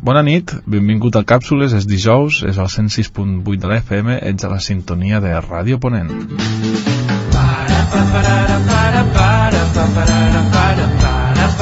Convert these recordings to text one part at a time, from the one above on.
Bona nit, benvingut a Càpsules, és dijous, és el 106.8 de l'FM, ets a la sintonia de Ràdio Ponent. Para, pa, para, para, para, pa, para, para, para,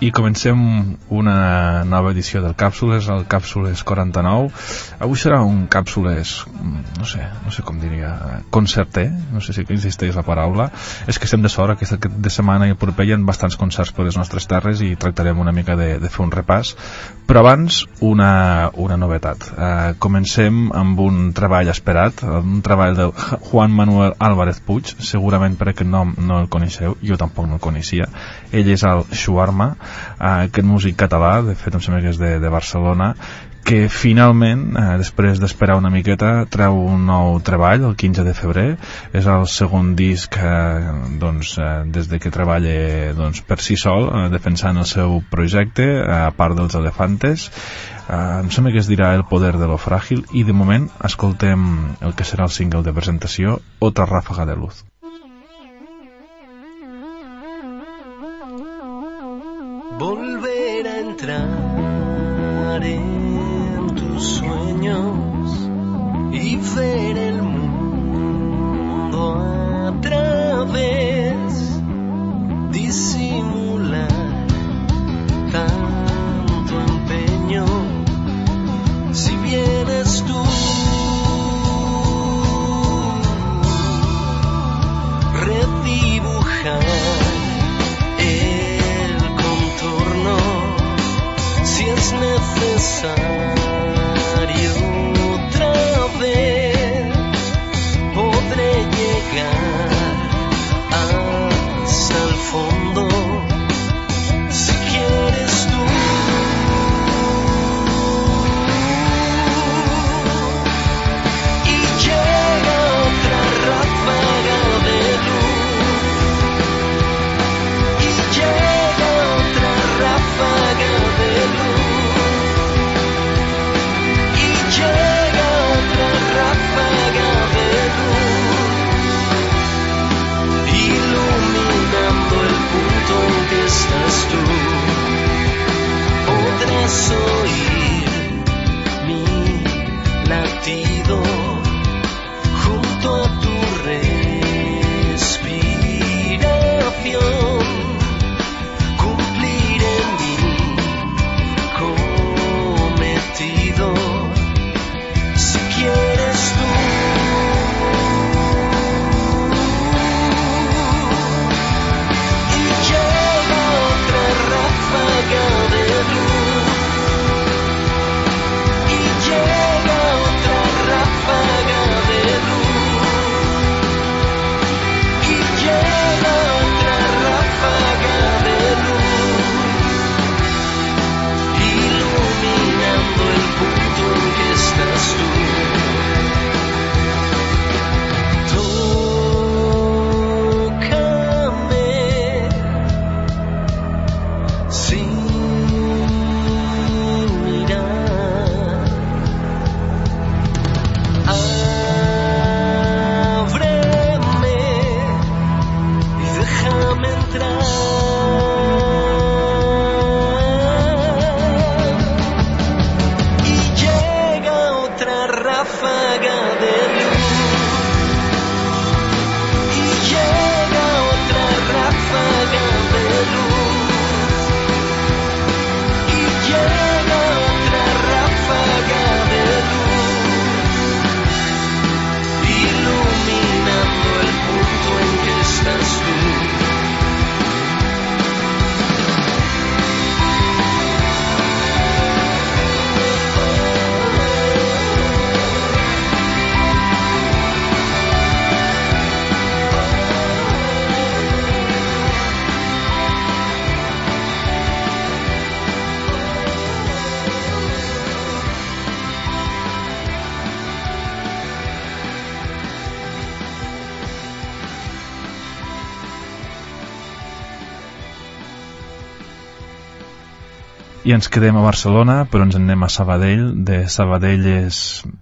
i comencem una nova edició del Càpsules, el Càpsules 49. Avui serà un Càpsules, no sé, no sé com diria, concerter, no sé si existeix la paraula. És que estem de sort, aquesta de setmana i proper hi ha bastants concerts per les nostres terres i tractarem una mica de, de fer un repàs. Però abans, una, una novetat. Uh, comencem amb un treball esperat, un treball de Juan Manuel Álvarez Puig, segurament per aquest nom no el coneixeu, jo tampoc no el coneixia. Ell és el Shuarma, eh, aquest músic català, de fet em sembla que és de, de Barcelona, que finalment, eh, després d'esperar una miqueta, treu un nou treball el 15 de febrer. És el segon disc eh, doncs, eh, des de que treballa doncs, per si sol, eh, defensant el seu projecte, eh, a part dels elefantes. Eh, em sembla que es dirà El poder de lo fràgil i de moment escoltem el que serà el single de presentació, Otra ráfaga de luz. Fading. Ens quedem a Barcelona, però ens en anem a Sabadell. De Sabadell és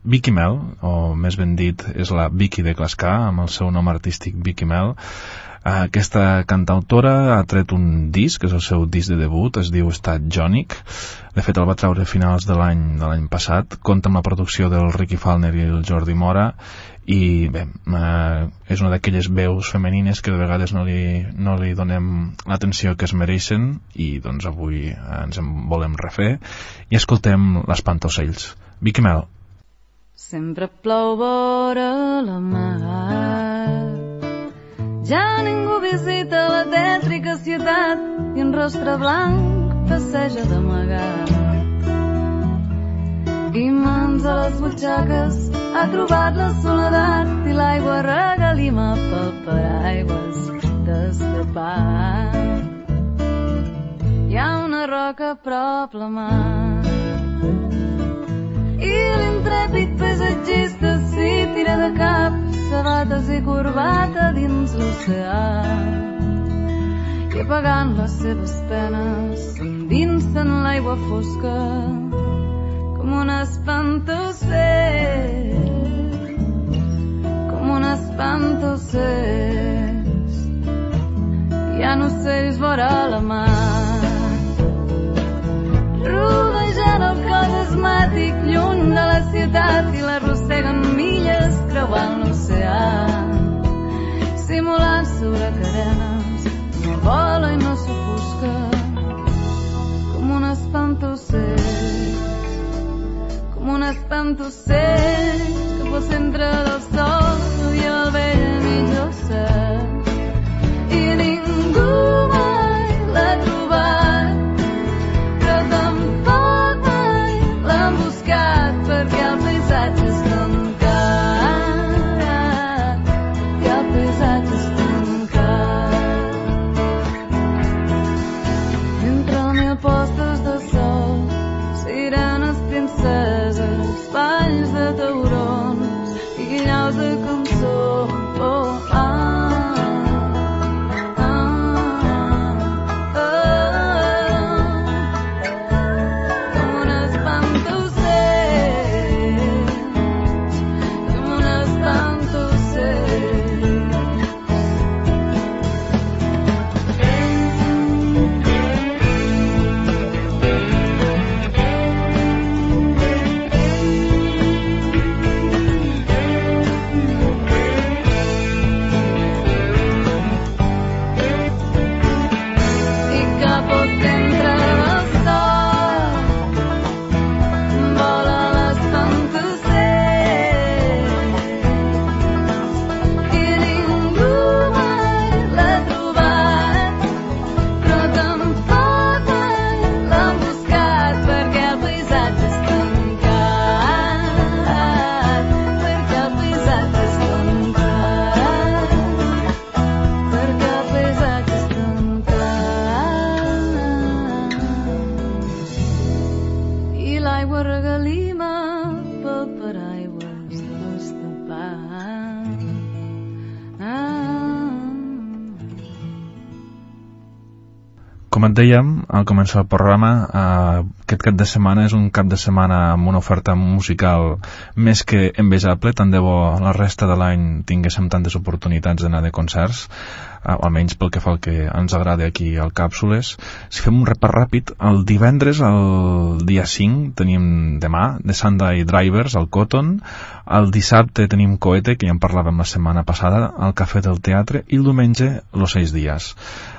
Vicky Mel, o més ben dit, és la Vicky de Clascar, amb el seu nom artístic Vicky Mel. Aquesta cantautora ha tret un disc, és el seu disc de debut, es diu Estat Jònic. De fet, el va treure a finals de l'any de l'any passat. Compta amb la producció del Ricky Falner i el Jordi Mora i bé, eh, és una d'aquelles veus femenines que de vegades no li, no li donem l'atenció que es mereixen i doncs avui ens en volem refer i escoltem l'Espantocells. Vicky Mel. Sempre plou vora la mar ja ningú visita la tètrica ciutat i en rostre blanc passeja d'amagat. I mans a les butxaques ha trobat la soledat i l'aigua regalima pel paraigües d'escapat. Hi ha una roca a prop la mar i l'intrèpid paisatgista s'hi tira de cap sabates i corbata dins l'oceà. I apagant les seves penes s'endinsa en l'aigua fosca com un espantocell un espantocell hi ha ocells vora la mar rodejant el cos asmàtic lluny de la ciutat i l'arrosseguen milles creuant l'oceà. Simulant sobre cadenes no vola i no s'ofusca com un espantocell com un espantocell que pel centre del sol i el vell mig del cel dèiem al començar el programa, eh, aquest cap de setmana és un cap de setmana amb una oferta musical més que envejable, tant de bo la resta de l'any tinguéssim tantes oportunitats d'anar de concerts, almenys pel que fa al que ens agrada aquí al Càpsules. Si fem un repàs ràpid, el divendres, el dia 5, tenim demà, The Sunday Drivers, al Cotton, el dissabte tenim Coete, que ja en parlàvem la setmana passada, al Cafè del Teatre, i el diumenge, Los Seis Dies.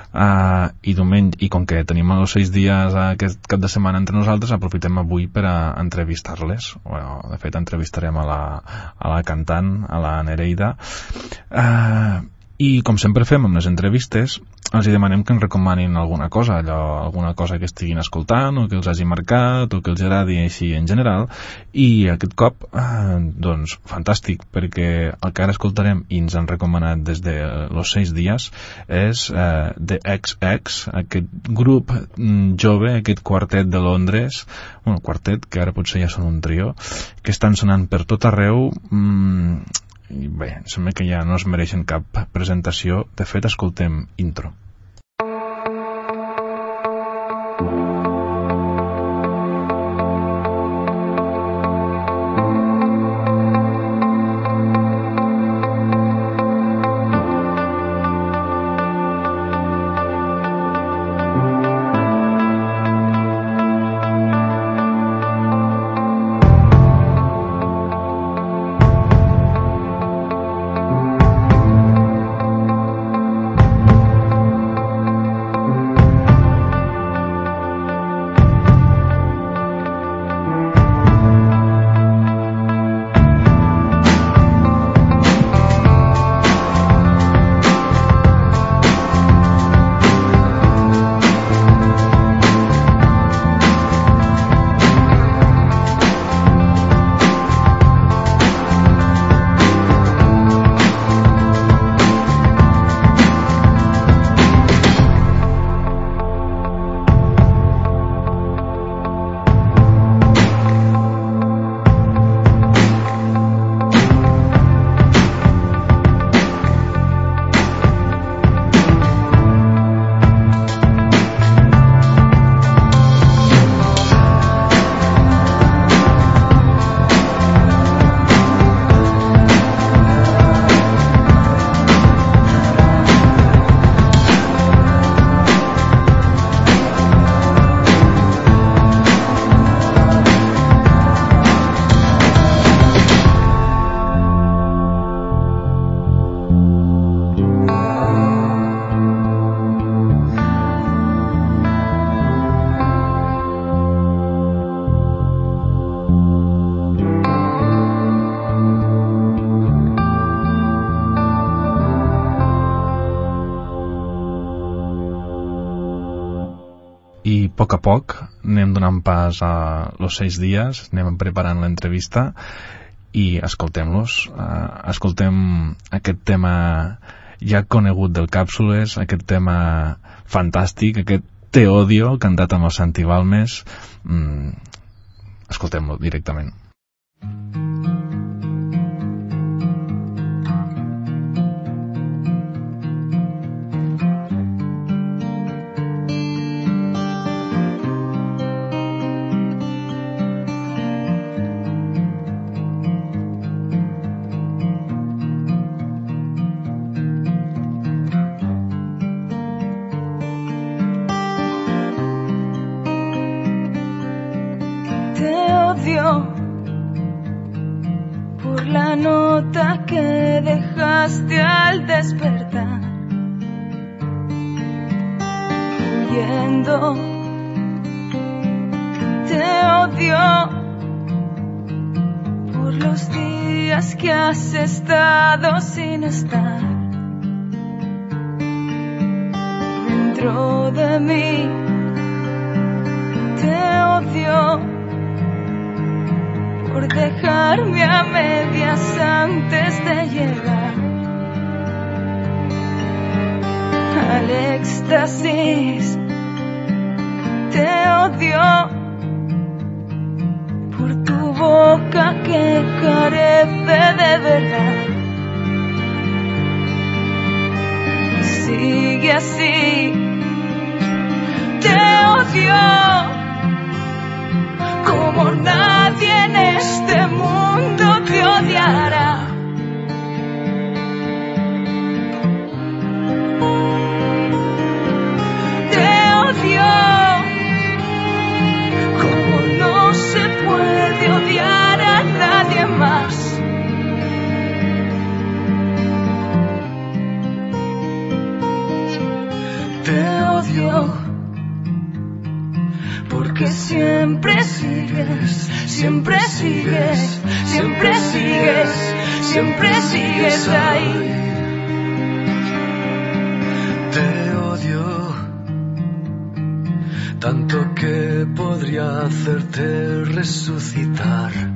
Uh, i diumenge, i com que tenim els seis dies aquest cap de setmana entre nosaltres aprofitem avui per a entrevistar-les bueno, de fet entrevistarem a la, a la cantant, a la Nereida uh, i com sempre fem amb les entrevistes els hi demanem que ens recomanin alguna cosa allò, alguna cosa que estiguin escoltant o que els hagi marcat o que els agradi així en general. I aquest cop eh, doncs fantàstic perquè el que ara escoltarem i ens han recomanat des de los seis dies és eh, The XX aquest grup mm, jove, aquest quartet de Londres bueno, quartet que ara potser ja són un trio que estan sonant per tot arreu mm, bé, em sembla que ja no es mereixen cap presentació. De fet, escoltem intro. les, uh, los seis dies, anem preparant l'entrevista i escoltem-los. Uh, escoltem aquest tema ja conegut del Càpsules, aquest tema fantàstic, aquest Te odio, cantat amb el Santi Balmes. Mm, escoltem-lo directament. Mm. Te odio por los días que has estado sin estar dentro de mí. Te odio por dejarme a medias antes de llegar. al éxtasis te odio por tu boca que carece de verdad. Sigue así, te odio como nadie en este mundo te odiará. siempre sigues, siempre sigues, siempre sigues ahí. Te odio tanto que podría hacerte resucitar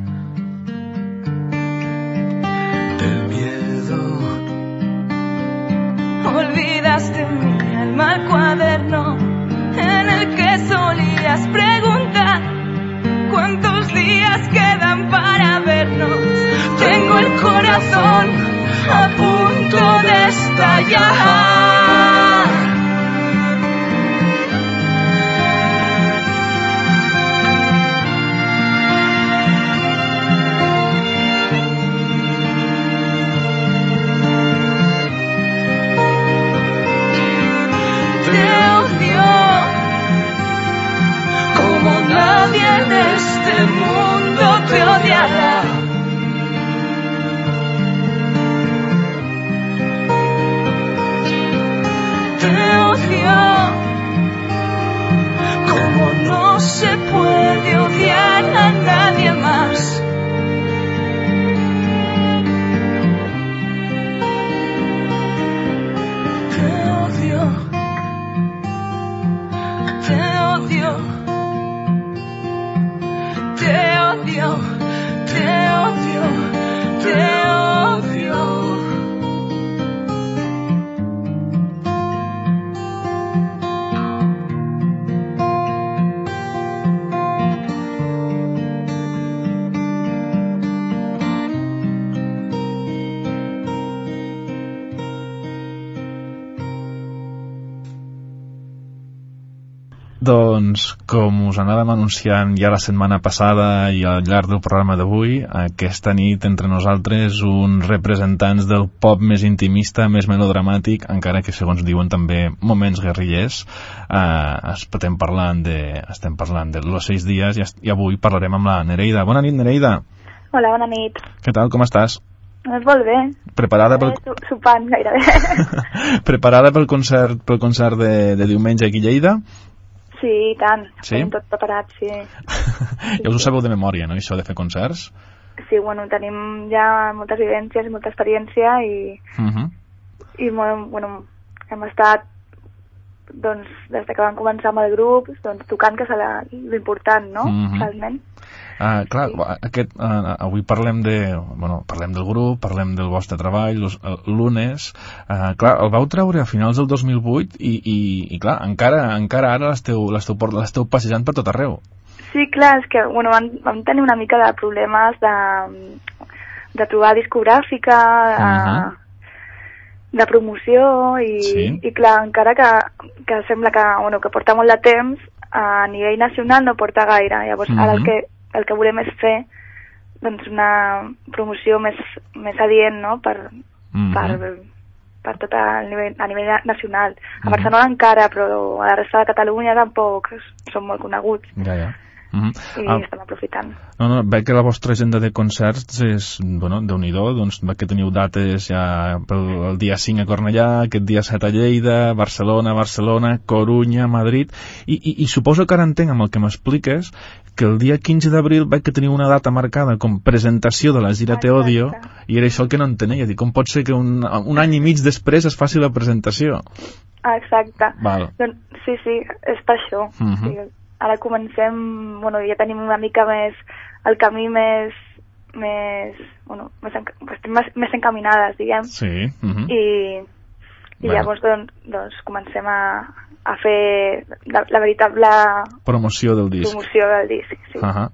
corazón a punto de estallar. us anàvem anunciant ja la setmana passada i al llarg del programa d'avui, aquesta nit entre nosaltres uns representants del pop més intimista, més melodramàtic, encara que segons diuen també moments guerrillers. Eh, estem parlant de, estem parlant de Los Seis Dies i, i avui parlarem amb la Nereida. Bona nit, Nereida. Hola, bona nit. Què tal, com estàs? Doncs molt bé. Preparada pel... Eh, sopant, gairebé. Preparada pel concert, pel concert de, de diumenge aquí a Lleida? Sí, i tant. Sí? Tenim tot preparat, sí. ja us ho sabeu de memòria, no, això de fer concerts? Sí, bueno, tenim ja moltes vivències, molta experiència i, uh -huh. i bueno, hem estat doncs, des que vam començar amb el grup, doncs, tocant, que és l'important, no?, uh -huh. realment. Uh, clar, aquest, uh, avui parlem de, bueno, parlem del grup, parlem del vostre treball, lunes, uh, clar, el vau treure a finals del 2008 i, i, i clar, encara, encara ara l'esteu passejant per tot arreu. Sí, clar, és que bueno, vam, vam tenir una mica de problemes de, de trobar discogràfica, de, Mhm. de promoció i, Sí. i clar, encara que, que sembla que, bueno, que porta molt de temps, a nivell nacional no porta gaire. Llavors, ara el que, el que volem és fer doncs, una promoció més, més adient no? per, Mhm. per, per tot el nivell, a nivell nacional. A Mhm. Barcelona encara, però a la resta de Catalunya tampoc són molt coneguts Ja, ja. Mm i ah, estem aprofitant. no, no, veig que la vostra agenda de concerts és, bueno, déu nhi doncs veig que teniu dates ja pel el dia 5 a Cornellà, aquest dia 7 a Lleida, Barcelona, Barcelona, Corunya, Madrid, i, i, i suposo que ara entenc amb el que m'expliques que el dia 15 d'abril veig que teniu una data marcada com presentació de la gira Te Exacte. Odio, i era això el que no entenia, dic, com pot ser que un, un any i mig després es faci la presentació? Exacte. Val. Doncs, sí, sí, és per això. Mhm. sí, ara comencem, bueno, ja tenim una mica més el camí més més, bueno, més, estem més, més encaminades, diguem, Sí. mhm. i, i Bueno. llavors doncs, doncs comencem a, a fer la, la veritable Promoció del disc. promoció del disc. Sí. Uh -huh.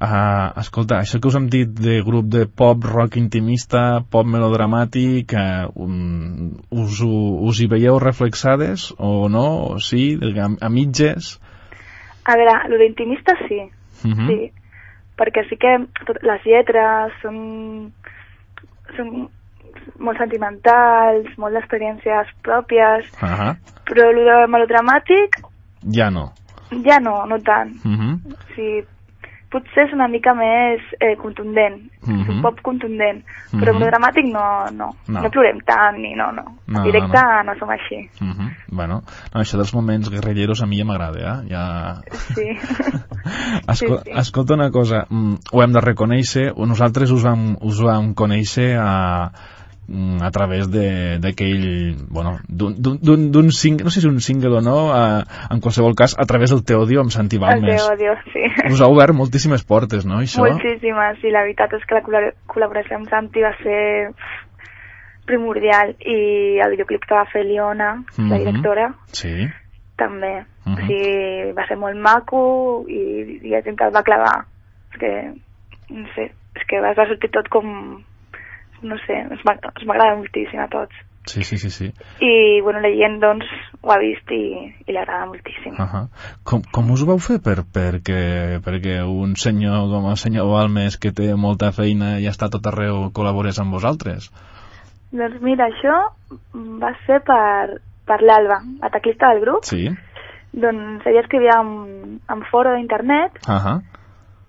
uh, escolta, això que us hem dit de grup de pop, rock intimista, pop melodramàtic, uh, um, us, us hi veieu reflexades o no? O sí? A, a mitges? A veure, el d'intimista sí, Uh -huh. sí, perquè sí que tot, les lletres són, són molt sentimentals, molt d'experiències pròpies, Uh -huh. però el de melodramàtic Ja no. ja no, no tant. Uh -huh. O sigui, potser és una mica més eh, contundent, és Mhm. un pop contundent, però Mhm. melodramàtic no, no, No. no, plorem tant, ni no, no. No, Directe no, no, som així. Uh -huh. Bueno, no, això dels moments guerrilleros a mi ja m'agrada, eh? Ja... Sí. Escol Sí, sí. Escolta una cosa, mm, ho hem de reconèixer, nosaltres us vam, us vam conèixer a, mm, a través de- d'aquell, bueno, d'un- single, no sé si un single o no, a, en qualsevol cas, a través del Teodio amb Santi El Balmes. teu odio, sí. Us ha obert moltíssimes portes, no, això? Moltíssimes, i la veritat és que la col·la- col·laboració amb Santi va ser primordial i el videoclip que va fer Liona, la Mhm. directora, Sí. també. Mhm. O sigui, va ser molt maco i hi ha gent que el va clavar. És que, no sé, és que va sortir tot com... No sé, ens m'agrada moltíssim a tots. Sí, sí, sí, sí. I, bueno, la gent, doncs, ho ha vist i, i li agrada moltíssim. Uh -huh. com, com us vau fer per, perquè, perquè un senyor com el senyor Balmes que té molta feina i està tot arreu col·laborés amb vosaltres? Doncs mira, això va ser per, per l'Alba, la teclista del grup. Sí. Doncs ella escrivia en, en foro d'internet Uh -huh.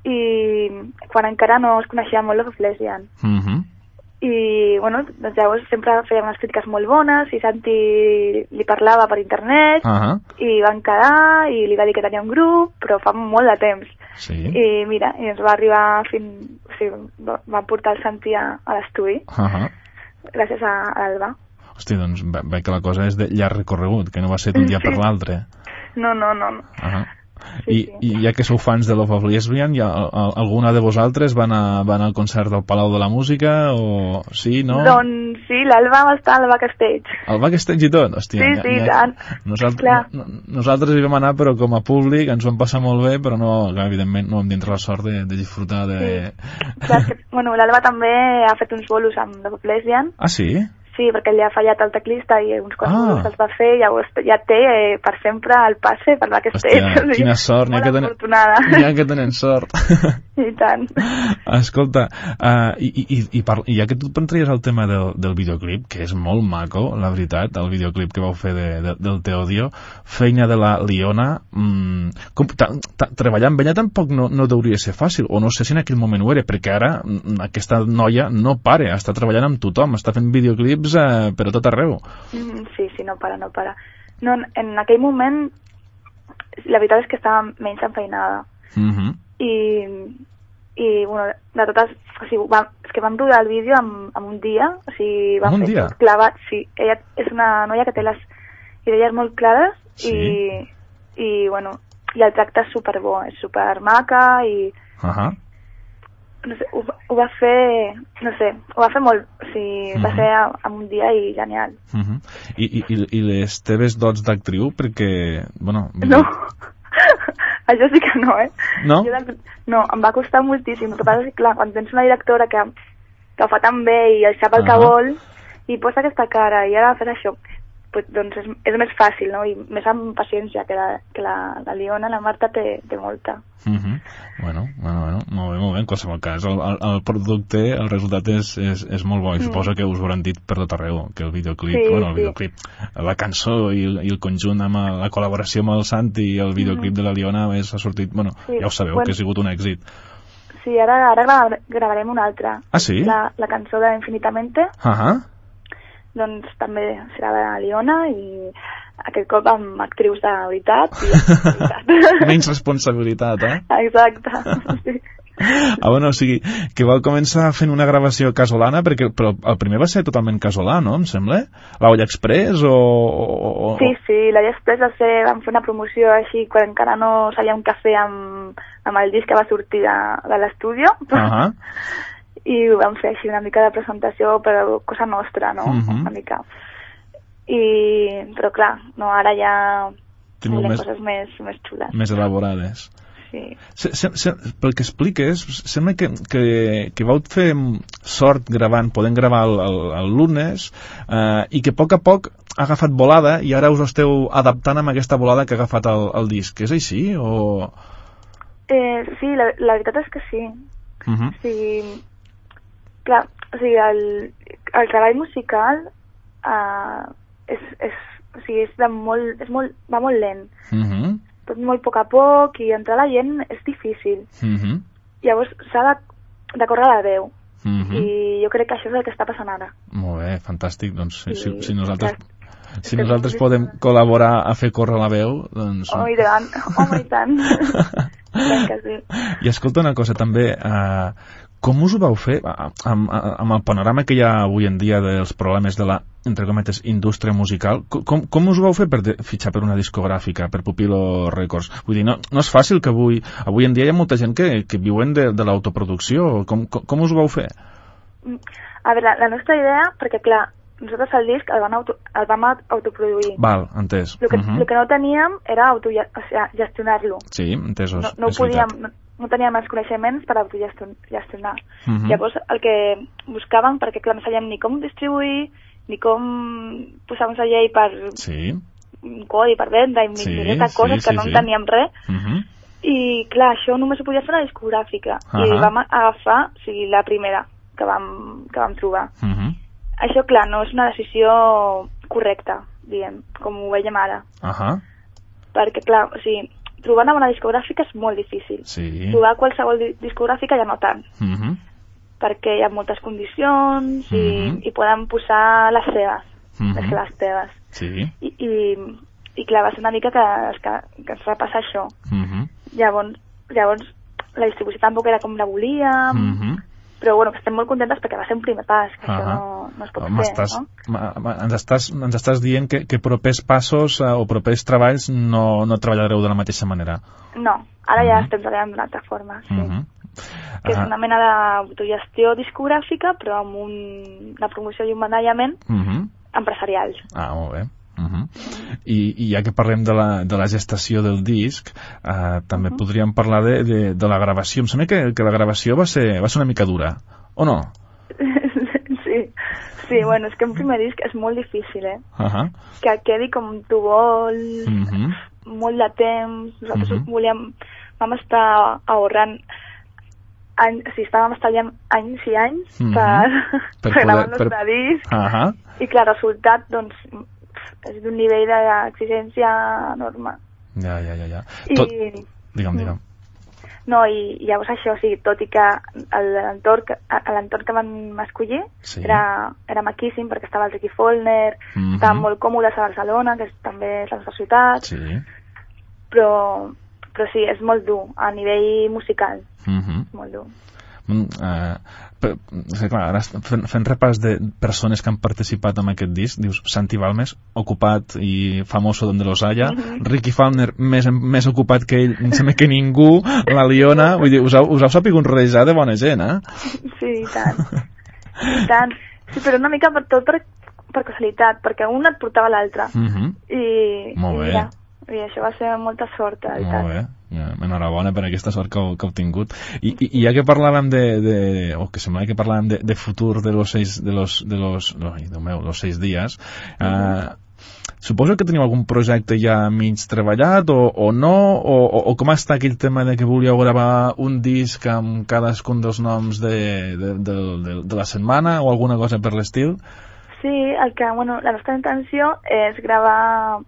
i quan encara no es coneixia molt of Lesbian. Uh -huh. I, bueno, doncs llavors sempre feia unes crítiques molt bones i Santi li parlava per internet Uh -huh. i van quedar i li va dir que tenia un grup, però fa molt de temps. Sí. I mira, i ens va arribar fins... O sigui, va, va portar el Santi a, a l'estudi Uh -huh. gràcies a, a l'Alba. Hosti, doncs ve- veig que la cosa és de llarg recorregut, que no va ser d'un dia Sí. per l'altre. No, no, no. no. Uh -huh. Sí, I, sí. I ja que sou fans de Love of Lesbian, ja, alguna de vosaltres van, a, van al concert del Palau de la Música o... Sí, no? Doncs sí, l'Alba va estar al backstage. El backstage i tot? Hòstia, Sí, ha- sí, ha- tant. Nosaltres, Clar. no, no- nosaltres hi vam anar, però com a públic ens vam passar molt bé, però no, clar, evidentment no vam tindre la sort de, de disfrutar de... Clar, és que, bueno, l'Alba també ha fet uns bolos amb Love of Lesbian. Ah, sí? Sí, perquè li ha fallat el teclista i uns quants Ah. bolos que els va fer, llavors ja té eh, per sempre el passe per backstage. Hòstia, O sigui, quina sort, n'hi ha que tenen... N'hi ha que tenen sort. I tant. Escolta, uh, i, i, i, par... i ja que tu pensaries el tema del, del videoclip, que és molt maco, la veritat, el videoclip que vau fer de, de, del Teodio, feina de la Liona, mm, com, ta, ta, treballar amb ella tampoc no, no deuria ser fàcil, o no sé si en aquell moment ho era, perquè ara mm, aquesta noia no para, està treballant amb tothom, està fent videoclips eh, per a tot arreu. Mm, Sí, sí, no para, no para. No, en- aquell moment, la veritat és que estava menys enfeinada. Mm -hmm. i, i bueno, de totes, o sigui, va, és que vam rodar el vídeo en, en un dia, o sigui, va En un fer dia? clavat, sí, ella és una noia que té les idees molt clares Sí. i, i, bueno, i el tracte és super bo, és super maca i Ahà. No sé, ho, ho va fer, no sé, ho va fer molt, o sigui, va Mhm. ser en un dia i genial. Uh -huh. I, i, i- les teves dots d'actriu, perquè, bueno... No, això sí que no, eh? No? Jo no, em va costar moltíssim. El que passa és que, clar, quan tens una directora que, que ho fa tan bé i el sap el que Ahà. vol i posa aquesta cara i ara fes això, doncs és, és més fàcil, no? I més amb paciència, que la, que la, la Liona, la Marta, té, té molta. Uh -huh. Bueno, bueno, bueno, molt bé, molt bé. En qualsevol cas, el, el, el producte, el resultat és, és, és molt bo i suposo que us ho hauran dit per tot arreu, que el videoclip, Mm. Sí, bueno, el sí. videoclip, la cançó i, el- i el conjunt amb el- la col·laboració amb el Santi i el videoclip de la Liona és, ha sortit, bueno, Mm. Sí, ja ho sabeu, bueno. que ha sigut un èxit. Sí, ara, ara gra- gravarem una altra. Ah, sí? La, la cançó de Infinitamente, Uh -huh. Doncs també serà de la Liona i aquest cop amb actrius de veritat. I. Menys responsabilitat, eh? Exacte. Sí. Ah, bueno, o sigui, que vau començar fent una gravació casolana, perquè però el primer va ser totalment casolà, no?, em sembla? La Olla Express o... o, o... Sí, sí, la després va ser, vam fer una promoció així quan encara no sabíem què fer amb, amb el disc que va sortir de, de l'estudi Ahà. i vam fer així una mica de presentació però cosa nostra, no? Mhm. Una mica. I, però clar, no, ara ja Teniu volem més- coses més, més xules. més elaborades. Sí. Se, se, se, pel que expliques, sembla que, que, que vau fer sort gravant, podent gravar el, el, el lunes, eh, i que a poc a poc ha agafat volada i ara us esteu adaptant amb aquesta volada que ha agafat el, el disc. És així? O... Eh, sí, la, la veritat és que sí. Uh -huh. O sigui, clar, o sigui, el, el treball musical uh, és, és, o sigui, és de molt, és molt, va molt lent. Uh -huh. Tot molt a poc a poc i entrar la gent és difícil. Uh -huh. Llavors s'ha de, de córrer la veu Uh -huh. i jo crec que això és el que està passant ara. Molt bé, fantàstic. Doncs si, si, I- si nosaltres, clar, si nosaltres podem col·laborar a fer córrer la veu, doncs... Oh, i tant, home, i tant. I escolta una cosa també, eh, com us ho vau fer a- amb, amb el panorama que hi ha avui en dia dels problemes de la, entre cometes, indústria musical, co- com, com us ho vau fer per de, fitxar per una discogràfica, per Pupilo Records? Vull dir, no, no és fàcil que avui, avui en dia hi ha molta gent que, que viuen de, de l'autoproducció. Com, com, com us ho vau fer? A veure, la, la nostra idea, perquè clar, nosaltres el disc el vam, auto, el vam aut- autoproduir. Val, entès. El que, Mhm. lo que no teníem era auto, o sigui, gestionar-lo. Sí, entesos. No, no, ho podíem, no, no teníem els coneixements per autogestionar. Mhm. Llavors, el que buscàvem, perquè clar, no sabíem ni com distribuir, ni com posar un celler per Sí. un codi per vendre, i Sí, sí, de sí, coses sí, que no sí. en teníem res. Mhm. I clar, això només ho podia fer la discogràfica. I Ahà. vam agafar, o sigui, la primera que vam, que vam trobar. Mhm. Això, clar, no és una decisió correcta, diguem, com ho veiem ara. Ahà. Perquè, clar, o sigui, trobar una bona discogràfica és molt difícil. Sí. Trobar qualsevol di- discogràfica ja no tant, Mhm. perquè hi ha moltes condicions i, Mhm. i poden posar les seves, Mhm. més que les teves. Sí. I, i, i clar, va ser una mica que, que, que ens va passar això. Mhm. Llavors, llavors la distribució tampoc era com la volíem, Mhm. Però bueno, que estem molt contentes perquè va ser un primer pas, que això Ahà. no, no es pot M'estàs, fer, no? ma- ma- ens, estàs, ens estàs dient que, que propers passos eh, o propers treballs no, no treballareu de la mateixa manera. No, ara ja Mhm. estem treballant d'una altra forma, sí. Mhm. Que és una mena d'autogestió discogràfica, però amb un, una promoció i un manellament mhm. empresarial. Ah, molt bé. Uh -huh. I, I ja que parlem de la, de la gestació del disc, eh, també Mhm. podríem parlar de, de, de la gravació. Em sembla que, que la gravació va ser, va ser una mica dura, o no? sí, sí, bueno, és que un primer disc és molt difícil, eh? Uh -huh. Que quedi com tu vols, Uh -huh. molt de temps, nosaltres Mhm. volíem, vam estar ahorrant anys, o sigui, estàvem estalviant anys i anys Mhm. per, Per per, gravar el poder- per- nostre disc, Uh -huh. i clar, el resultat, doncs, és d'un nivell d'exigència enorme. Ja, ja, ja, ja. I, Tot... Digue'm, digue'm. No, i, i llavors això, o sigui, tot i que l'entorn que, que vam escollir Sí. era, era maquíssim perquè estava el Ricky Follner, Mhm. estàvem molt còmodes a Barcelona, que és, també és la nostra ciutat, Sí. però, però sí, és molt dur a nivell musical, Uh -huh. molt dur. Mm, eh, és que, clar, ara fent, fent repàs de persones que han participat en aquest disc, dius Santi Balmes, ocupat i famoso donde los haya, Ricky Faulkner, més, més ocupat que ell, em sembla que ningú, la Liona, vull dir, us heu, us heu sapigut rodejar de bona gent, eh? Sí, i tant. I tant. Sí, però una mica per tot per, per casualitat, perquè un et portava l'altre. Uh -huh. I, Molt i bé. mira, i això va ser molta sort, de veritat. Molt bé, ja, enhorabona per aquesta sort que heu, que heu tingut. I, i, i ja que parlàvem de, de o que semblava que parlàvem de, de futur de los seis, de los, de los, ai, Déu meu, los seis dies, eh, suposo que teniu algun projecte ja mig treballat o, o no, o, o, o com està aquell tema de que volíeu gravar un disc amb cadascun dels noms de, de, de, de, de la setmana o alguna cosa per l'estil? Sí, el que, bueno, la nostra intenció és gravar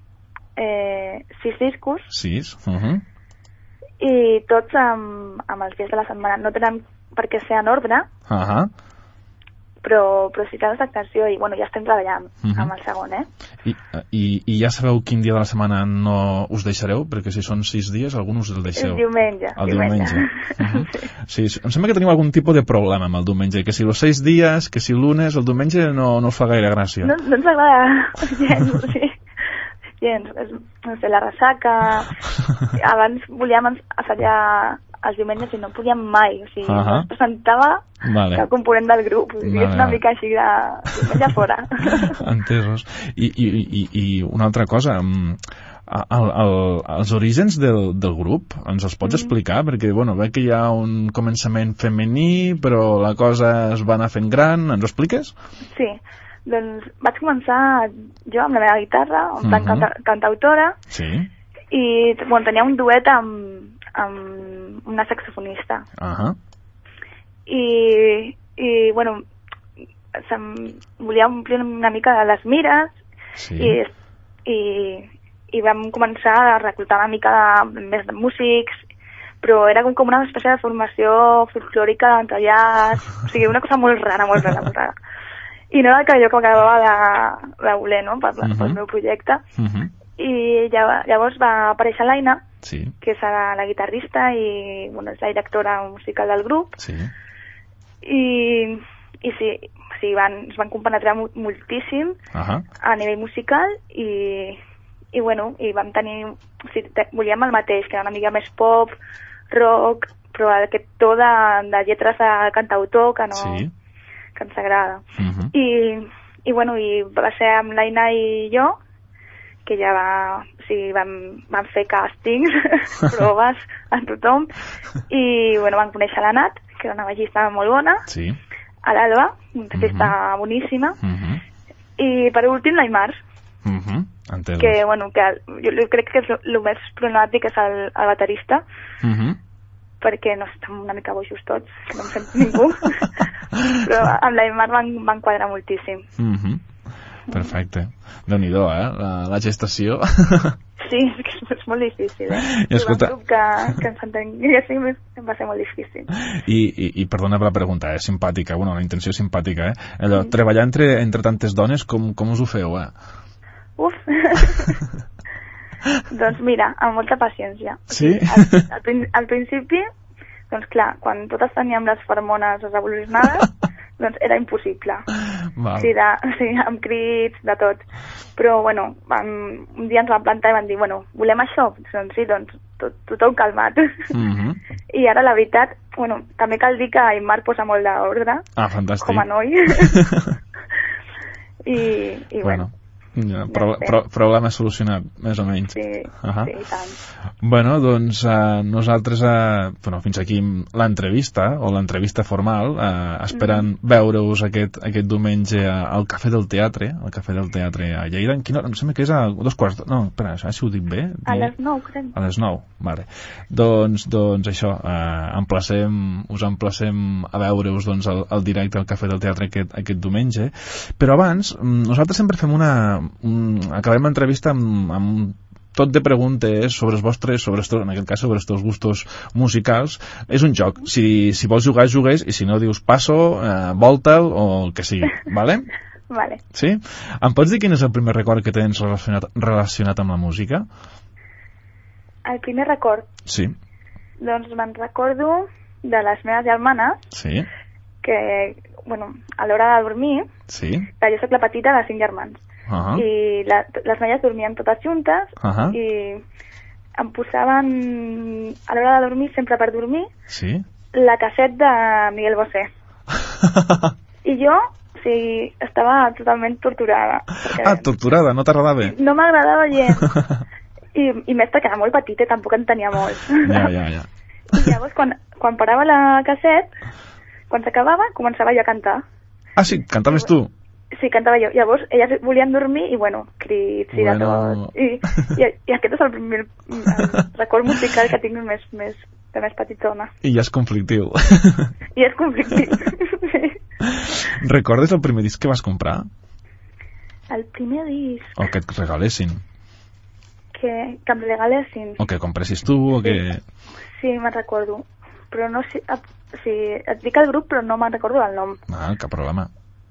eh, sis discos Sis? Uh -huh. i tots amb, amb els dies de la setmana. No tenen per què ser en ordre, Uh -huh. però, però sí que nostra intenció i, bueno, ja estem treballant Mhm. amb el segon, eh? I, i, I ja sabeu quin dia de la setmana no us deixareu? Perquè si són sis dies, algun us el deixeu. El diumenge. El diumenge. Mhm. sí. Sí, em sembla que teniu algun tipus de problema amb el diumenge, que si els sis dies, que si el lunes, el diumenge no, no us fa gaire gràcia. No, no ens agrada gens, sigui, gens. És, no sé, la ressaca... Abans volíem assajar els diumenges i no podíem mai. O sigui, uh. -huh. presentava Vale. cap component del grup. O sigui, Vale, és una vale. mica així de diumenge fora. Entesos. I, i, i, I una altra cosa, mm, el, el, els orígens del, del grup, ens els Mm. pots explicar? Perquè, bueno, veig que hi ha un començament femení, però la cosa es va anar fent gran. Ens ho expliques? sí, doncs vaig començar jo amb la meva guitarra, en tant Mhm. canta cantautora, Sí. i bueno, tenia un duet amb, amb una saxofonista. Ahà. i, i bueno, se'm volia omplir una mica de les mires Sí. i, i, i vam començar a reclutar una mica de, més de músics, però era com, com una espècie de formació folclòrica jazz, o sigui, una cosa molt rara, molt rara, molt rara. I no era el que jo que acabava de, de voler, no?, per, uh Mhm. pel meu projecte. Uh -huh. I lla- llavors va aparèixer l'Aina, Sí, que és la, la guitarrista i bueno, és la directora musical del grup, sí. i, i sí, sí van, es van compenetrar mo moltíssim Ahà. a nivell musical i, i bueno, i vam tenir, o sigui, te, volíem el mateix, que era una mica més pop, rock, però aquest to de, de lletres de cantautor que no, Sí. Que ens agrada. Uh -huh. I, i bueno, i va ser amb l'Aina i jo, que ja va, o sigui, vam, vam fer càstings, proves a tothom, i bueno, vam conèixer la Nat, que era una baixista molt bona, Sí. a l'Alba, una artista boníssima, Uh -huh. i per últim l'Aimar, Uh -huh. Entesos. que, bueno, que jo, jo crec que és el més problemàtic és el, el baterista, Uh -huh. Perquè no estem una mica boixos tots, no em sent ningú, però amb l'Aimar van, van quadrar moltíssim. Uh -huh. Perfecte. Déu-n'hi-do, eh? La, la gestació. Sí, és que és molt difícil, eh? I escolta- un grup que, que ens entenguéssim és- va ser molt difícil. I, i, I perdona per la pregunta, és simpàtica, bueno, la intenció és simpàtica, eh? Allò, treballar entre, entre tantes dones, com, com us ho feu, eh? Uf! doncs mira, amb molta paciència. Sí? Al, al, prin- al principi, doncs clar, quan totes teníem les hormones revolucionades, doncs era impossible. Val. Sí, de, sí, amb crits, de tot. Però, bueno, vam, un dia ens vam plantar i van dir, bueno, volem això? Doncs sí, doncs tot, tothom calmat. Uh -huh. I ara, la veritat, bueno, també cal dir que Aymar posa molt d'ordre, Ah, fantàstic. com a noi. I, i bueno, bueno, ja, pro, bé. pro, problema solucionat, més o menys. sí, Ahà. sí, i tant. Bueno, doncs eh, nosaltres, eh, bueno, fins aquí l'entrevista, o l'entrevista formal, eh, esperant veure-us aquest, aquest diumenge al Cafè del Teatre, al Cafè del Teatre a Lleida. En quina hora? Em sembla que és a dos quarts... de- No, espera, això, si ho dic bé? A les 9, crec. A les 9, vale. Doncs, doncs això, eh, emplacem, us emplacem a veure-us doncs, al, al directe al Cafè del Teatre aquest, aquest diumenge. Però abans, mm, nosaltres sempre fem una... Un, acabem l'entrevista amb, amb tot de preguntes sobre els vostres, sobre els en aquest cas sobre els teus gustos musicals. És un joc. Si, si vols jugar, jugues, i si no, dius passo, eh, volta'l o el que sigui, vale? Vale. Sí? Em pots dir quin és el primer record que tens relacionat, relacionat amb la música? El primer record, Sí. doncs me'n recordo de les meves germanes Sí, que, bueno, a l'hora de dormir, sí. que jo sóc la petita de cinc germans, Uh -huh. i la, les noies dormien totes juntes Ahà. i em posaven a l'hora de dormir, sempre per dormir, Sí. la casset de Miguel Bosé. I jo, o sigui, estava totalment torturada. Perquè ah, torturada, no t'agradava? no m'agradava gens. I, I més perquè era molt petita tampoc en tenia molt. ja, ja, ja. I llavors, quan, quan parava la casset, quan s'acabava, començava jo a cantar. Ah, sí, cantaves tu? Sí, cantava jo. Llavors, elles volien dormir i, bueno, crits i de Bueno. tot. I, i, I aquest és el primer el record musical que tinc més, més, de més petitona. I ja és conflictiu. I és conflictiu. Sí. Recordes el primer disc que vas comprar? el primer disc O que et regalessin? que, que em regalessin, O que compressis tu? O que... sí, me'n recordo. Però no sé... eh, Sí, et dic el grup, però no me'n recordo el nom. Ah, cap problema.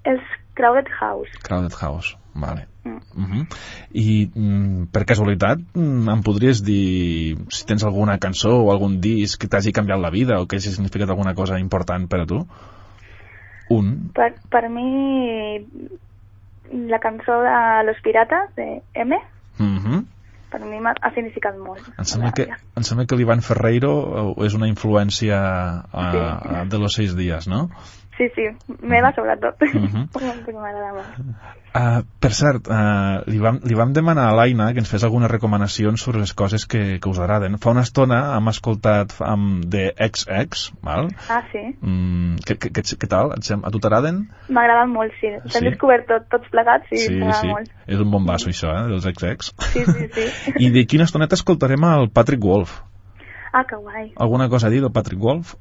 És Crowded House. Crowded House, vale. Mm. Uh -huh. I mm, per casualitat mm, em podries dir si tens alguna cançó o algun disc que t'hagi canviat la vida o que hagi significat alguna cosa important per a tu? Un. Per, per mi, la cançó de Los Piratas, de M, Uh -huh. per mi ha significat molt. em, sembla que, em sembla que l'Ivan Ferreiro eh, és una influència uh, Sí. uh, de los seis dies, no? Sí, sí, meva sobretot. Perquè m'agrada molt. Uh, per cert, uh, li, vam, li vam demanar a l'Aina que ens fes algunes recomanacions sobre les coses que, que us agraden. Fa una estona hem escoltat um, de XX, val? Ah, sí? Mm, què, què, què, què tal? Et sem- A tu t'agraden? M'agraden molt, sí. T'hem Sí? descobert tot, tots plegats i sí, sí. molt. És un bombasso, això, eh, dels XX. Sí, sí, sí. I d'aquí una estoneta escoltarem el Patrick Wolf. Ah, que guai. Alguna cosa a dir del Patrick Wolf?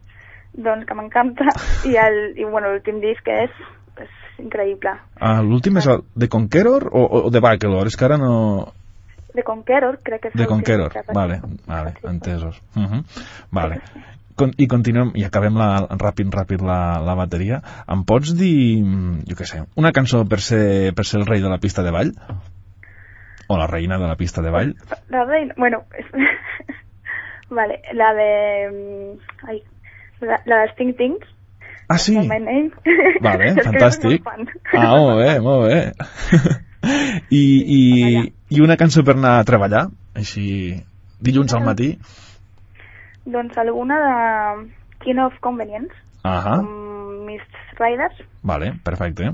Doncs que m'encanta. I, el, i bueno, l'últim disc és, és increïble. Uh, L'últim és el de Conqueror o, o de Bachelor? És que ara no... De Conqueror, crec que és De Conqueror, que vale, vale, entesos. Uh -huh. Vale. Con I continuem, i acabem la, ràpid, ràpid la, la bateria. Em pots dir, jo què sé, una cançó per ser, per ser el rei de la pista de ball? O la reina de la pista de ball? La reina, bueno, és... vale, la de... mm, Ai, la, la Sting Things. Ah, sí? Vale, fantàstic. Ah, molt bé, molt bé. I, i, I una cançó per anar a treballar, així, dilluns al matí? Doncs alguna de King of Convenience, Ahà, com Miss Riders. vale, perfecte.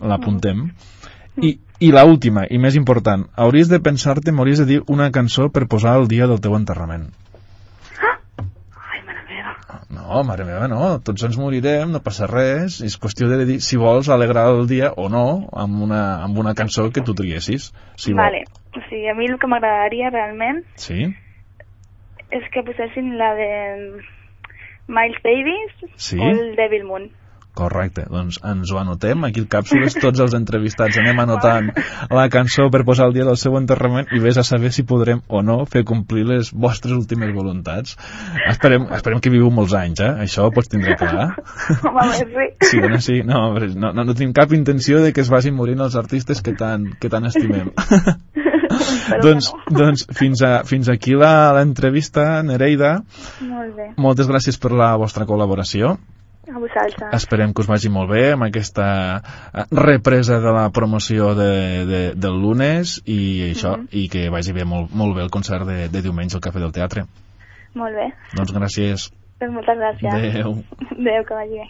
L'apuntem. I, I la última, i més important, hauries de pensar-te, m'hauries de dir una cançó per posar el dia del teu enterrament. No, mare meva, no, tots ens morirem, no passa res, és qüestió de dir si vols alegrar el dia o no amb una, amb una cançó que tu triessis. Si vol- Vale, o sigui, a mi el que m'agradaria realment Sí? és que posessin la de Miles Davis Sí? o el Devil Moon. Correcte, doncs ens ho anotem, aquí al Càpsules tots els entrevistats anem anotant la cançó per posar el dia del seu enterrament i vés a saber si podrem o no fer complir les vostres últimes voluntats. Esperem, esperem que viviu molts anys, eh? Això ho pots tindre clar. Home, sí. Sí, no, sí, no, però no, no, no tenim cap intenció de que es vagin morint els artistes que tant, que tant estimem. Espero doncs, que doncs fins, a, fins aquí la- l'entrevista, Nereida. no. Molt bé. Moltes gràcies per la vostra col·laboració. A vosaltres. Esperem que us vagi molt bé amb aquesta eh, represa de la promoció de, de, del lunes i això, Mhm. i que vagi bé molt, molt bé el concert de, de diumenge al Cafè del Teatre. Molt bé. Doncs gràcies. Doncs moltes gràcies. Adéu. Adéu, que vagi bé.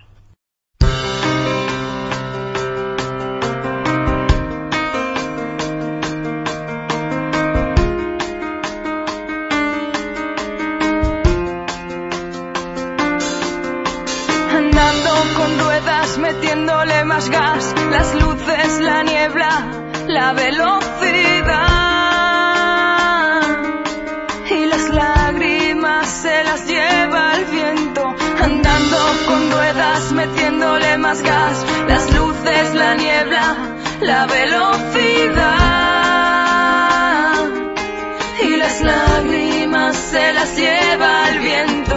Metiéndole más gas, las luces, la niebla, la velocidad. Y las lágrimas se las lleva el viento. Andando con ruedas, metiéndole más gas, las luces, la niebla, la velocidad y las lágrimas se las lleva el viento,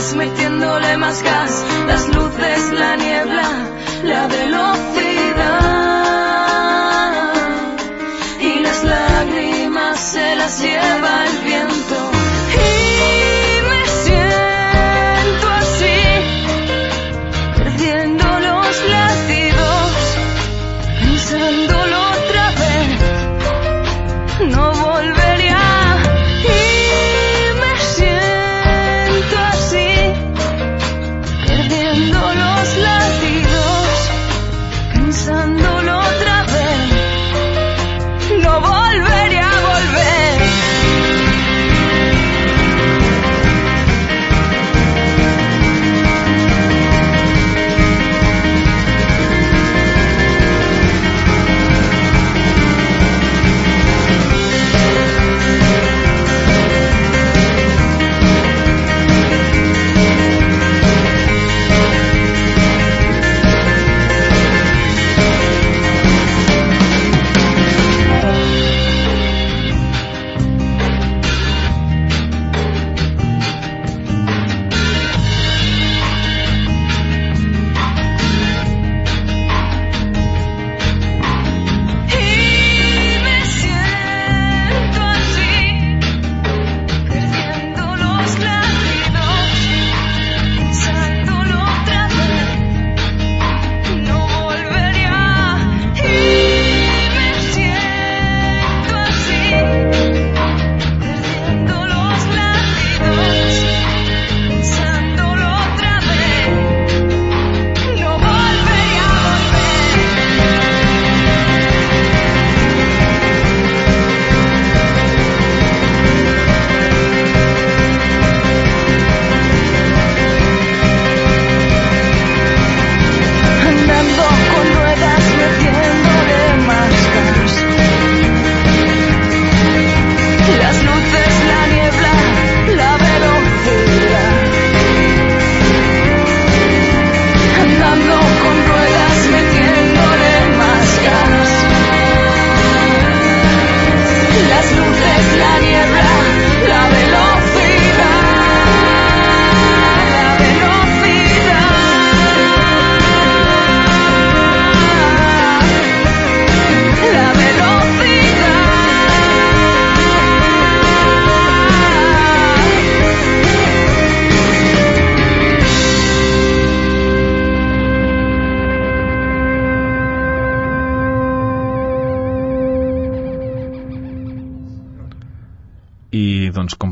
ruedas, metiéndole más gas, las luces, la niebla, la velocidad. Y las lágrimas se las lleva el viento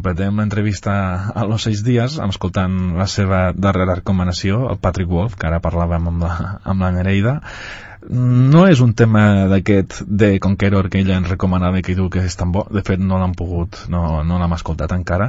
completem l'entrevista a los 6 dies escoltant la seva darrera recomanació, el Patrick Wolf, que ara parlàvem amb la, amb la Nereida. No és un tema d'aquest de Conqueror que ella ens recomanava que diu que és tan bo. De fet, no l'han pogut, no, no l'hem escoltat encara.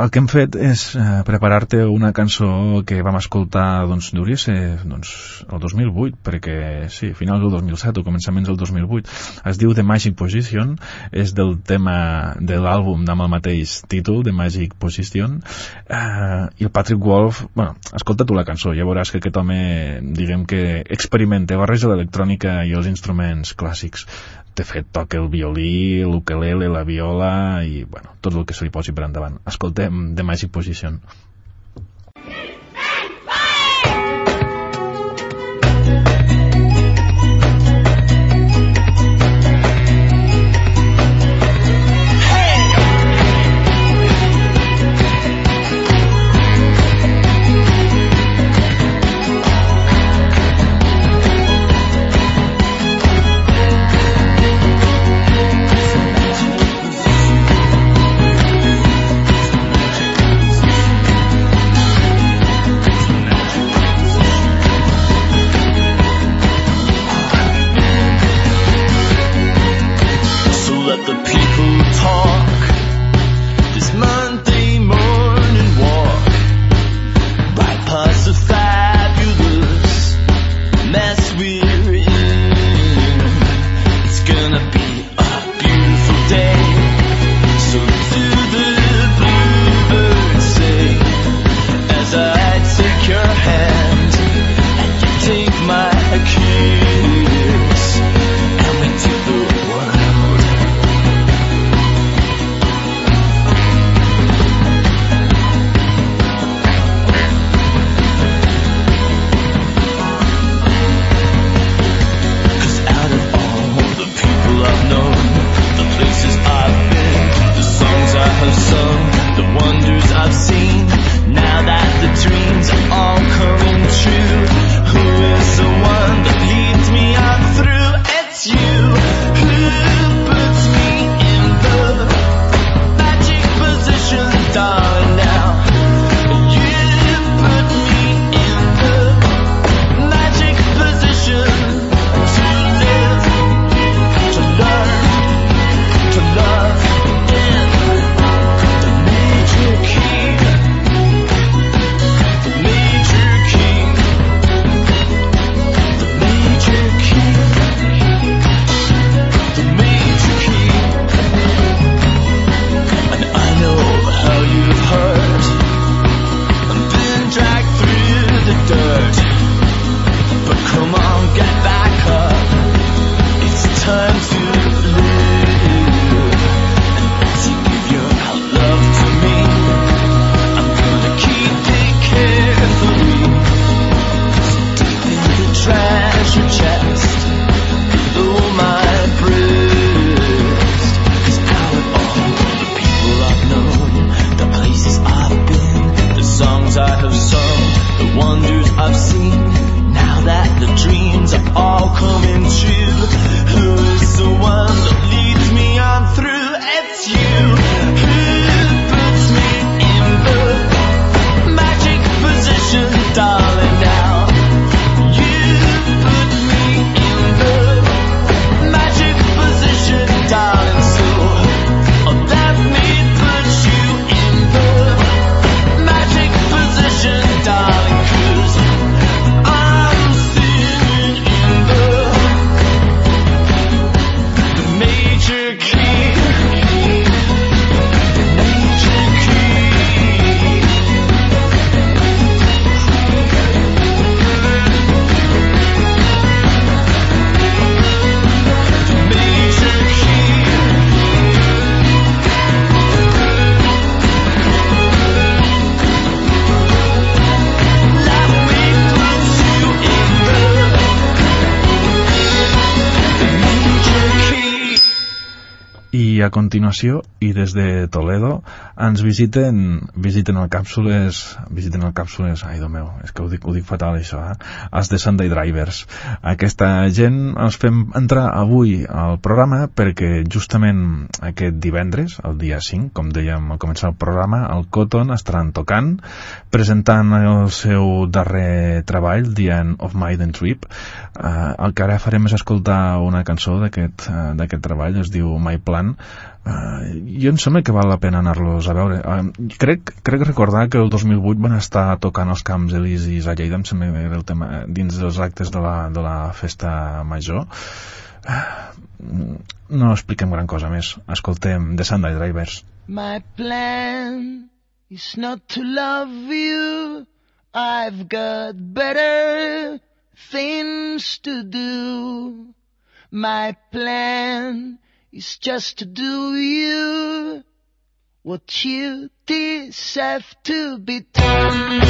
El que hem fet és eh, preparar-te una cançó que vam escoltar, doncs, hauria ser doncs, el 2008, perquè sí, finals del 2007 o començaments del 2008. Es diu The Magic Position, és del tema de l'àlbum amb el mateix títol, The Magic Position, eh, i el Patrick Wolf, bueno, escolta tu la cançó, ja veuràs que aquest home, diguem que experimenta, barreja l'electrònica i els instruments clàssics. De fet, toca el violí, l'ukelele, la viola i, bueno, tot el que se li posi per endavant. Escoltem The Magic Position. Continuació, i des de Toledo, ens visiten, visiten el càpsules, visiten el càpsules, ai, Déu meu, és que ho dic, ho dic fatal això, eh? Els de Sunday Drivers. Aquesta gent els fem entrar avui al programa perquè justament aquest divendres, el dia 5, com dèiem al començar el programa, el Cotton estaran tocant, presentant el seu darrer treball, The End of Maiden Trip. Eh, el que ara farem és escoltar una cançó d'aquest eh, treball, es diu My Plan. Uh, jo em sembla que val la pena anar-los a veure. Crec, crec recordar que el 2008 van estar tocant els Camps Elisis a Lleida, em sembla que era el tema, dins dels actes de la, de la festa major. Uh, no expliquem gran cosa més. Escoltem The Sunday Drivers. My plan is not to love you. I've got better things to do. My plan is just to do you what you deserve to be done.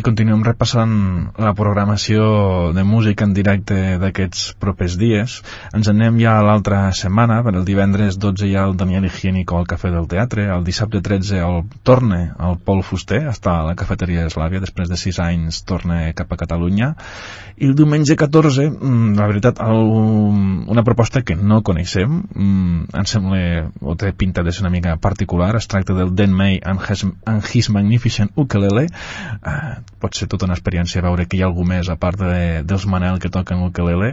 I continuem repassant la programació de música en directe d'aquests propers dies. Ens anem ja a l'altra setmana, per el divendres 12 hi ha el Daniel Higiénico al Cafè del Teatre, el dissabte 13 el torne al Pol Fuster, està a la cafeteria Eslàvia, després de 6 anys torna cap a Catalunya, i el diumenge 14, mm, la veritat, el, una proposta que no coneixem, mm, em sembla, o té pinta de ser una mica particular, es tracta del Dan May and His, and his Magnificent Ukulele, eh, pot ser tota una experiència veure que hi ha algú més a part de, dels Manel que toquen ukulele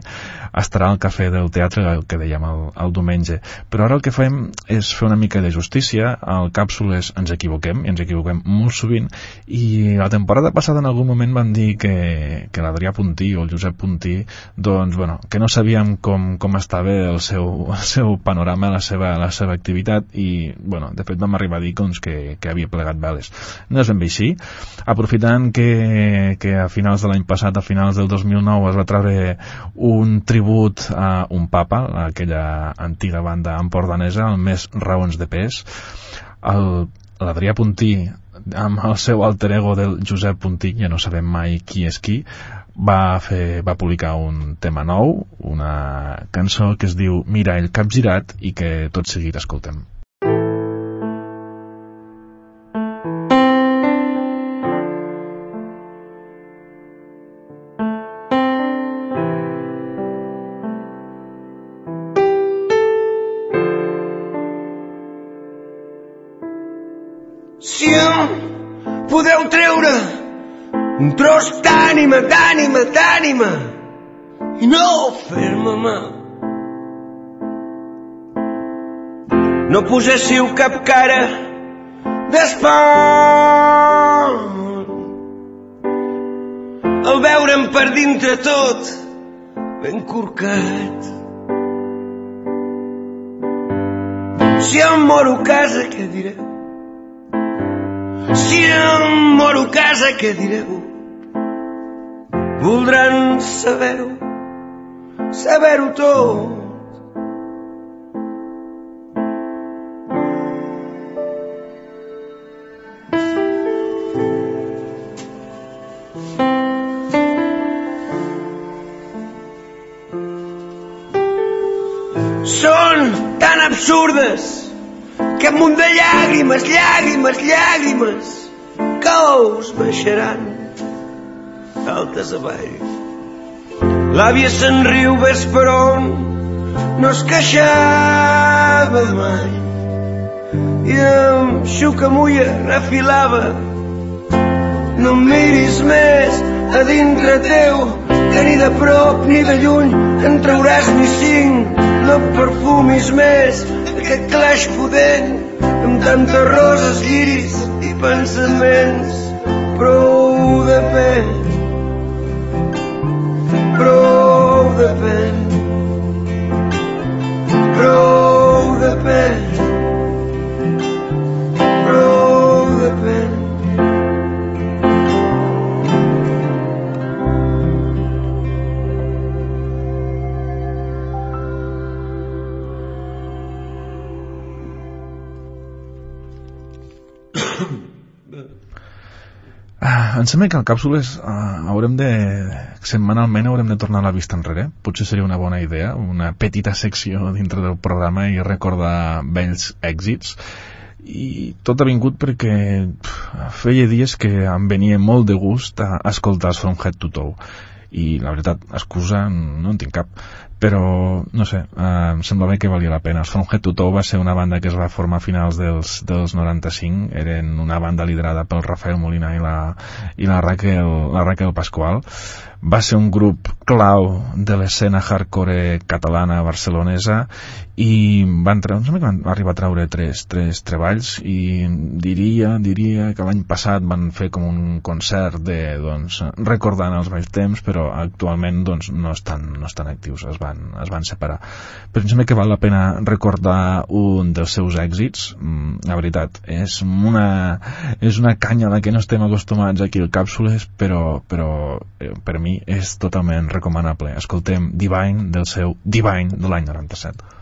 estarà al cafè del teatre el que dèiem el, el diumenge. Però ara el que fem és fer una mica de justícia. Al càpsules ens equivoquem i ens equivoquem molt sovint i la temporada passada en algun moment van dir que, que l'Adrià Puntí o el Josep Puntí doncs bueno, que no sabíem com, com estava el seu, el seu panorama la seva, la seva activitat i bueno, de fet vam arribar a dir doncs, que, que havia plegat veles. No és ben bé així. Aprofitant que, que a finals de l'any passat, a finals del 2009, es va treure un tribut a un papa, aquella antiga banda empordanesa, el més raons de pes. L'Adrià Puntí, amb el seu alter ego del Josep Puntí, ja no sabem mai qui és qui, va, fer, va publicar un tema nou, una cançó que es diu Mira el cap girat i que tot seguit escoltem. D'ànima, d'ànima, d'ànima i no fer-me mal. No poséssiu cap cara d'espant al veure'm per dintre tot ben corcat. Si em moro casa, què direu? Si em moro casa, què direu? Voldran saber-ho, saber-ho tot. Són tan absurdes que un munt de llàgrimes, llàgrimes, llàgrimes que us baixaran altes avall. L'àvia se'n riu, ves per on no es queixava mai. I amb xucamulla refilava no em miris més a dintre teu que ni de prop ni de lluny en trauràs ni cinc no perfumis més aquest claix pudent amb tantes roses, lliris i pensaments prou de pen prou de pen em sembla que al Càpsules uh, haurem de... setmanalment haurem de tornar la vista enrere. Potser seria una bona idea, una petita secció dintre del programa i recordar vells èxits. I tot ha vingut perquè pff, feia dies que em venia molt de gust a escoltar els From Head to Toe i la veritat, excusa no en tinc cap però no sé, eh, em semblava que valia la pena. Els From Head to Toe va ser una banda que es va formar a finals dels, dels 95 eren una banda liderada pel Rafael Molina i la, i la, Raquel, la Raquel Pasqual va ser un grup clau de l'escena hardcore catalana barcelonesa i van, treure, van arribar a treure tres, tres treballs i diria, diria que l'any passat van fer com un concert de, doncs, recordant els vells temps però actualment doncs, no, estan, no estan actius, es van, es van separar. Però em sembla que val la pena recordar un dels seus èxits. Mm, la veritat, és una és una canya a la que no estem acostumats aquí al Càpsules però, però eh, per mi és totalment recomanable. Escoltem Divine del seu Divine de l'any 97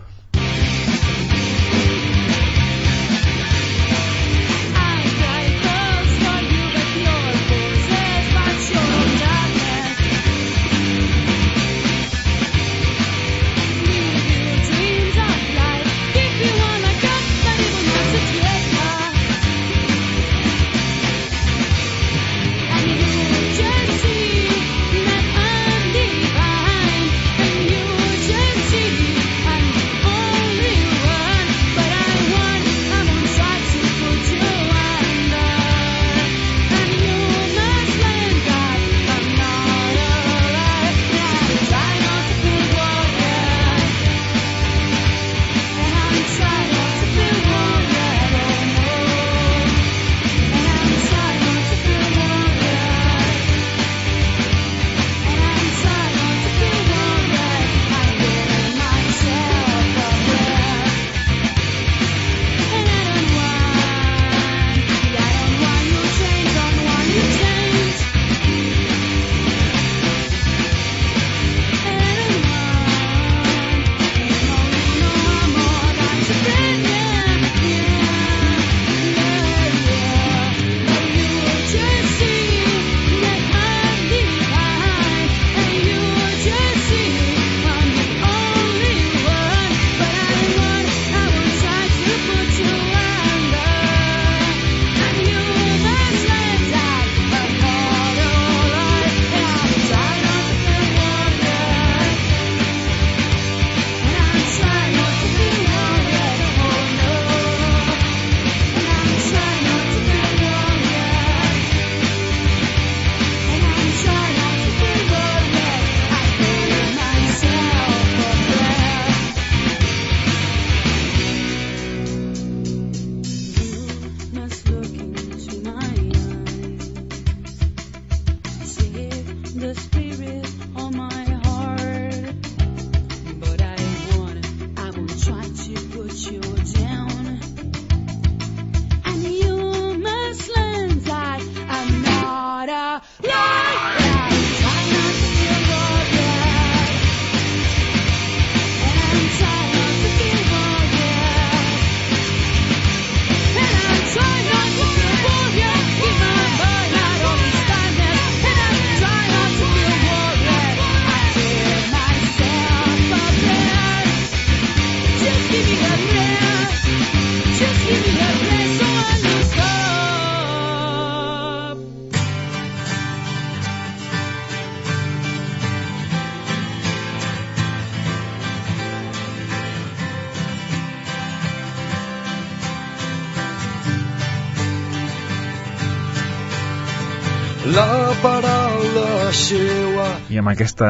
amb aquesta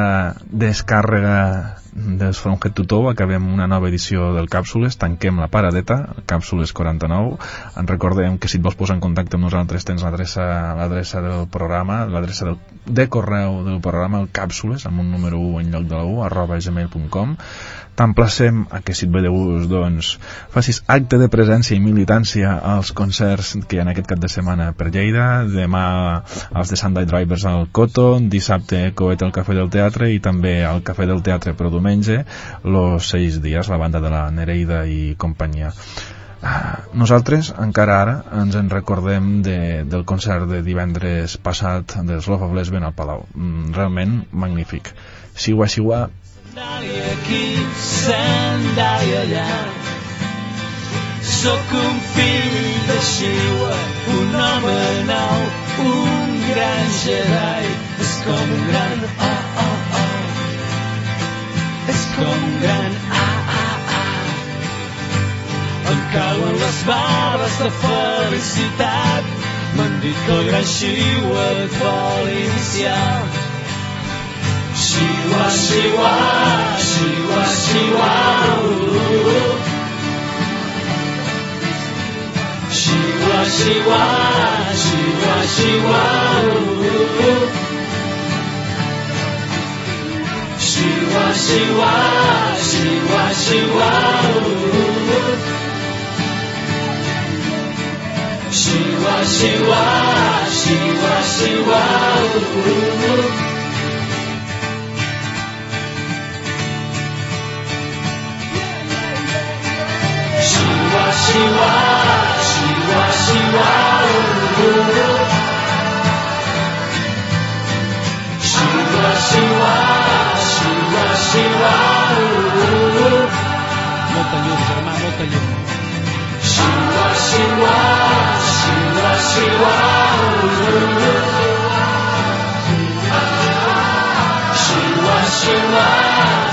descàrrega dels From Head to Toe acabem una nova edició del Càpsules, tanquem la paradeta, Càpsules 49. En recordem que si et vols posar en contacte amb nosaltres tens l'adreça l'adreça del programa, l'adreça del, de correu del programa, el Càpsules, amb un número 1 en lloc de la 1, arroba gmail.com t'emplacem a que si et ve de gust doncs, facis acte de presència i militància als concerts que hi ha aquest cap de setmana per Lleida. Demà els de Sunday Drivers al Coto dissabte Coet al Cafè del Teatre i també al Cafè del Teatre però diumenge los seis dies la banda de la Nereida i companyia Nosaltres encara ara ens en recordem de, del concert de divendres passat dels Love of Lesbian al Palau. Mm, realment magnífic. Sandàlia allà. Sóc un fill de Xiua, un home nou, un gran Jedi. És com un gran oh, oh, oh. És com un gran cauen les barbes de felicitat. M'han dit que el gran Xiua et vol iniciar. 是我是我是我是我是我是我是我是我是我是我是我是我是我是我是我是我 Shiva, Shiva.